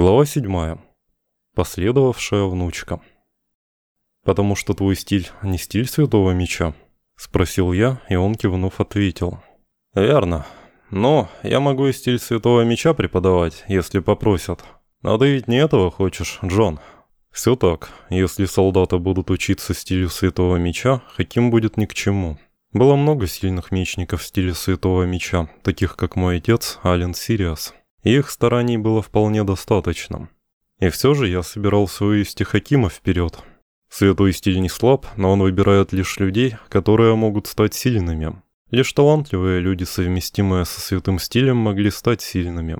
Глава 7. Последовавшая внучка. «Потому что твой стиль не стиль Святого Меча?» – спросил я, и он кивнув ответил. «Верно. Но я могу и стиль Святого Меча преподавать, если попросят. Но ты ведь не этого хочешь, Джон?» «Все так. Если солдаты будут учиться стилю Святого Меча, Хаким будет ни к чему. Было много сильных мечников в стиле Святого Меча, таких как мой отец, Ален Сириас их стараний было вполне достаточно. И все же я собирался вывести Хакима вперед. Святой стиль не слаб, но он выбирает лишь людей, которые могут стать сильными. Лишь талантливые люди, совместимые со святым стилем, могли стать сильными.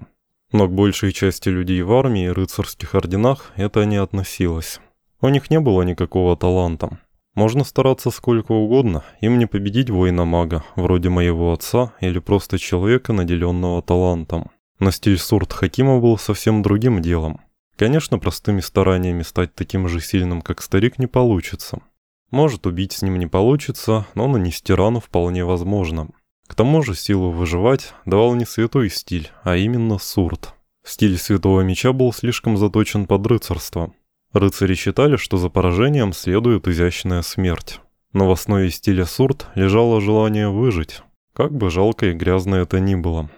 Но к большей части людей в армии и рыцарских орденах это не относилось. У них не было никакого таланта. Можно стараться сколько угодно, им не победить воина-мага, вроде моего отца или просто человека, наделенного талантом. Но стиль Сурт Хакима был совсем другим делом. Конечно, простыми стараниями стать таким же сильным, как старик, не получится. Может, убить с ним не получится, но нанести рану вполне возможно. К тому же силу выживать давал не святой стиль, а именно Сурт. Стиль Святого Меча был слишком заточен под рыцарство. Рыцари считали, что за поражением следует изящная смерть. Но в основе стиля Сурт лежало желание выжить, как бы жалко и грязно это ни было.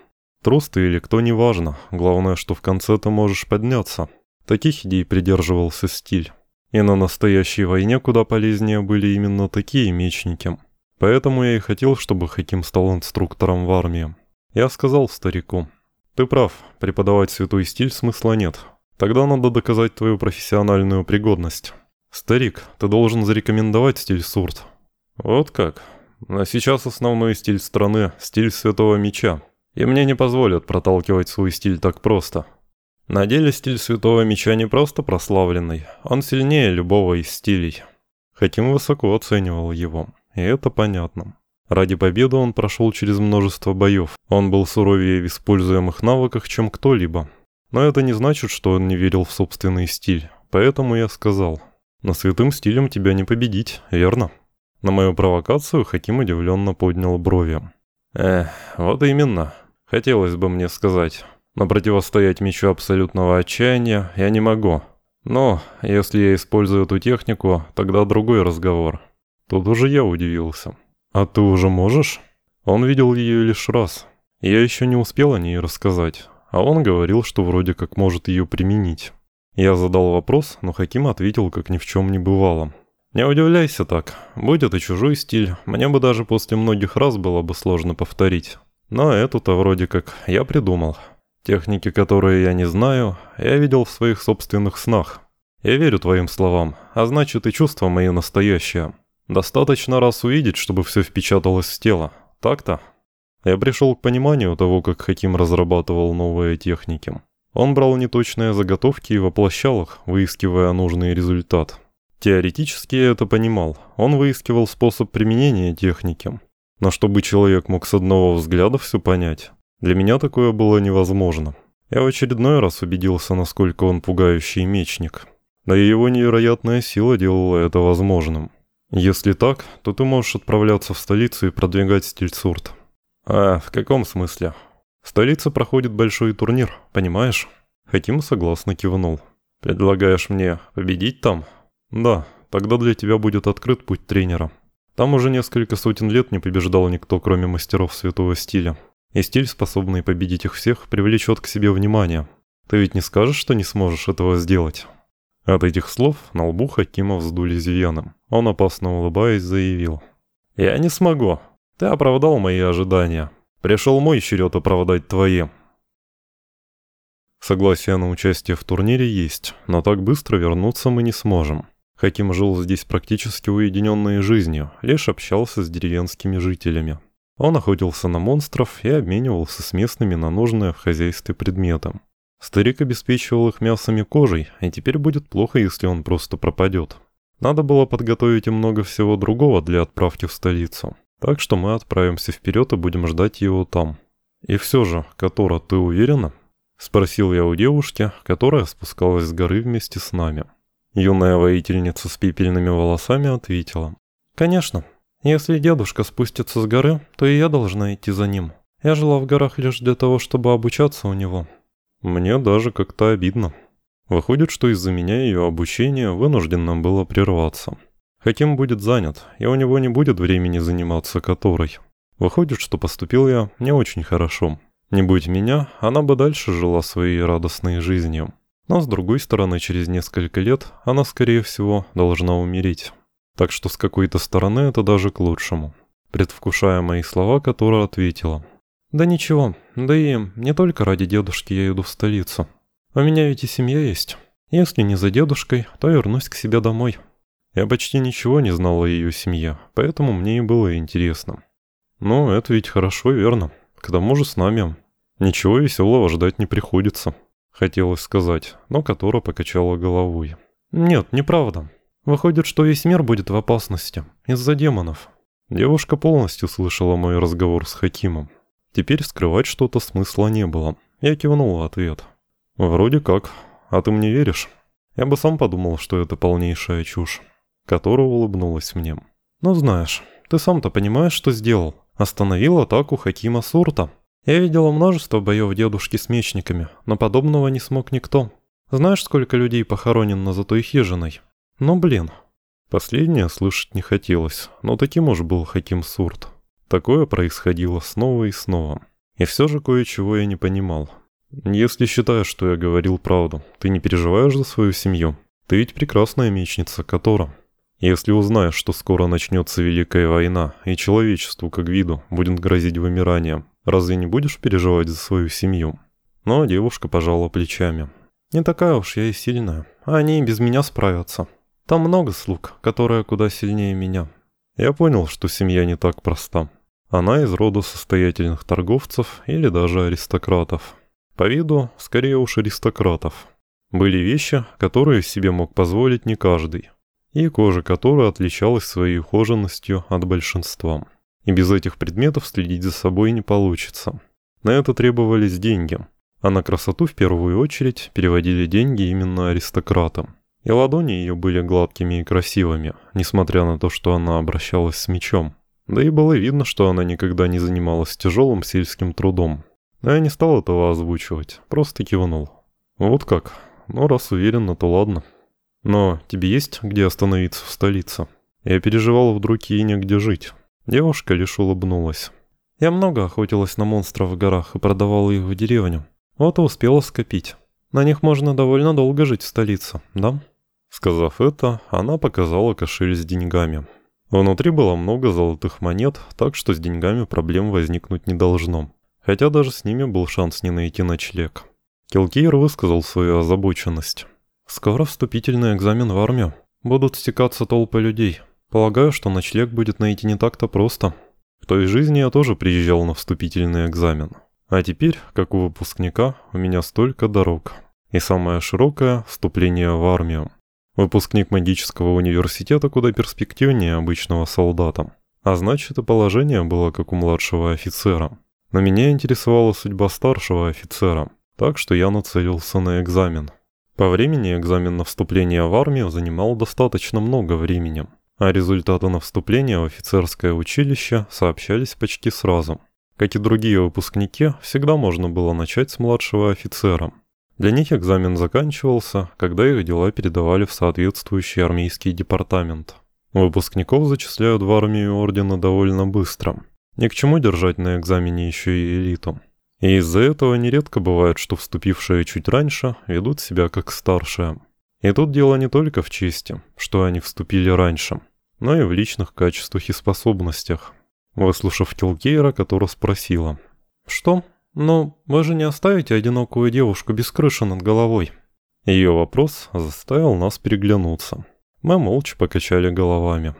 Трус ты или кто, неважно. Главное, что в конце ты можешь подняться. Таких идей придерживался стиль. И на настоящей войне куда полезнее были именно такие мечники. Поэтому я и хотел, чтобы Хаким стал инструктором в армии. Я сказал старику, «Ты прав, преподавать святой стиль смысла нет. Тогда надо доказать твою профессиональную пригодность. Старик, ты должен зарекомендовать стиль Сурт». «Вот как? А сейчас основной стиль страны – стиль Святого Меча и мне не позволят проталкивать свой стиль так просто. На деле стиль Святого Меча не просто прославленный, он сильнее любого из стилей. Хаким высоко оценивал его, и это понятно. Ради победы он прошел через множество боев, он был суровее в используемых навыках, чем кто-либо. Но это не значит, что он не верил в собственный стиль, поэтому я сказал, «На святым стилем тебя не победить, верно?» На мою провокацию Хаким удивленно поднял брови. «Эх, вот именно. Хотелось бы мне сказать. Но противостоять мечу абсолютного отчаяния я не могу. Но, если я использую эту технику, тогда другой разговор. Тут уже я удивился. А ты уже можешь? Он видел ее лишь раз. Я еще не успел о ней рассказать. А он говорил, что вроде как может ее применить. Я задал вопрос, но Хаким ответил, как ни в чем не бывало. «Не удивляйся так. Будь это чужой стиль, мне бы даже после многих раз было бы сложно повторить. Но эту-то вроде как я придумал. Техники, которые я не знаю, я видел в своих собственных снах. Я верю твоим словам, а значит и чувства мои настоящие. Достаточно раз увидеть, чтобы все впечаталось в тело. Так-то?» Я пришел к пониманию того, как Хаким разрабатывал новые техники. Он брал неточные заготовки и воплощал их, выискивая нужный результат. Теоретически я это понимал. Он выискивал способ применения техники. Но чтобы человек мог с одного взгляда все понять, для меня такое было невозможно. Я в очередной раз убедился, насколько он пугающий мечник. Да и его невероятная сила делала это возможным. Если так, то ты можешь отправляться в столицу и продвигать стиль Сурт. А, в каком смысле? В столице проходит большой турнир, понимаешь? Хаким согласно кивнул. Предлагаешь мне победить там? Да, тогда для тебя будет открыт путь тренера. Там уже несколько сотен лет не побеждал никто, кроме мастеров святого стиля. И стиль, способный победить их всех, привлечет к себе внимание. Ты ведь не скажешь, что не сможешь этого сделать?» От этих слов на лбу Хакима вздулись вены. Он, опасно улыбаясь, заявил. «Я не смогу. Ты оправдал мои ожидания. Пришел мой черед оправдать твои». Согласие на участие в турнире есть, но так быстро вернуться мы не сможем. Хаким жил здесь практически уединенной жизнью, лишь общался с деревенскими жителями. Он охотился на монстров и обменивался с местными на нужные в хозяйстве предметы. Старик обеспечивал их мясом и кожей, и теперь будет плохо, если он просто пропадет. Надо было подготовить и много всего другого для отправки в столицу. Так что мы отправимся вперед и будем ждать его там. И все же, Котора, ты уверена? Спросил я у девушки, которая спускалась с горы вместе с нами. Юная воительница с пепельными волосами ответила. «Конечно. Если дедушка спустится с горы, то и я должна идти за ним. Я жила в горах лишь для того, чтобы обучаться у него». Мне даже как-то обидно. Выходит, что из-за меня ее обучение вынужденно было прерваться. Хаким будет занят, и у него не будет времени заниматься которой. Выходит, что поступил я не очень хорошо. Не будь меня, она бы дальше жила своей радостной жизнью. Но с другой стороны, через несколько лет она, скорее всего, должна умереть. Так что с какой-то стороны это даже к лучшему. Предвкушая мои слова, которая ответила. «Да ничего, да и не только ради дедушки я иду в столицу. У меня ведь и семья есть. Если не за дедушкой, то вернусь к себе домой». Я почти ничего не знал о ее семье, поэтому мне и было интересно. «Ну, это ведь хорошо, верно. К тому же с нами. Ничего веселого ждать не приходится», — хотелось сказать, но Котора покачала головой. «Нет, неправда. Выходит, что весь мир будет в опасности из-за демонов». Девушка полностью слышала мой разговор с Хакимом. Теперь скрывать что-то смысла не было. Я кивнул в ответ. «Вроде как. А ты мне веришь?» Я бы сам подумал, что это полнейшая чушь. Которая улыбнулась мне. «Ну знаешь, ты сам-то понимаешь, что сделал? Остановил атаку Хакима Сурта. Я видела множество боев дедушки с мечниками, но подобного не смог никто. Знаешь, сколько людей похоронено за той хижиной? Ну блин». Последнее слышать не хотелось, но таким уж был Хаким Сурт. Такое происходило снова и снова. И все же кое-чего я не понимал. Если считаешь, что я говорил правду, ты не переживаешь за свою семью? Ты ведь прекрасная мечница, которая... Если узнаешь, что скоро начнется Великая война, и человечеству, как виду, будет грозить вымирание, разве не будешь переживать за свою семью? Но девушка пожала плечами. Не такая уж я и сильная, они и без меня справятся. Там много слуг, которые куда сильнее меня. Я понял, что семья не так проста. Она из рода состоятельных торговцев или даже аристократов. По виду, скорее уж аристократов. Были вещи, которые себе мог позволить не каждый. И кожа которой отличалась своей ухоженностью от большинства. И без этих предметов следить за собой не получится. На это требовались деньги. А на красоту в первую очередь переводили деньги именно аристократам. И ладони ее были гладкими и красивыми, несмотря на то, что она обращалась с мечом. Да и было видно, что она никогда не занималась тяжелым сельским трудом. Но я не стал этого озвучивать, просто кивнул. Вот как. Ну, раз уверенно, то ладно. Но тебе есть где остановиться в столице? Я переживал вдруг и негде жить. Девушка лишь улыбнулась. Я много охотилась на монстров в горах и продавала их в деревню. Вот и успела скопить. На них можно довольно долго жить в столице, да? Сказав это, она показала кошель с деньгами. Внутри было много золотых монет, так что с деньгами проблем возникнуть не должно. Хотя даже с ними был шанс не найти ночлег. Килкейр высказал свою озабоченность. «Скоро вступительный экзамен в армию. Будут стекаться толпы людей. Полагаю, что ночлег будет найти не так-то просто. В той жизни я тоже приезжал на вступительный экзамен. А теперь, как у выпускника, у меня столько дорог. И самое широкое – вступление в армию. Выпускник магического университета куда перспективнее обычного солдата. А значит и положение было как у младшего офицера. Но меня интересовала судьба старшего офицера, так что я нацелился на экзамен. По времени экзамен на вступление в армию занимал достаточно много времени, а результаты на вступление в офицерское училище сообщались почти сразу. Как и другие выпускники, всегда можно было начать с младшего офицера, для них экзамен заканчивался, когда их дела передавали в соответствующий армейский департамент. Выпускников зачисляют в армию ордена довольно быстро. Ни к чему держать на экзамене еще и элиту. И из-за этого нередко бывает, что вступившие чуть раньше ведут себя как старшие. И тут дело не только в чести, что они вступили раньше, но и в личных качествах и способностях. Выслушав Килкейра, которая спросила. «Что? «Ну, вы же не оставите одинокую девушку без крыши над головой?» Ее вопрос заставил нас переглянуться. Мы молча покачали головами.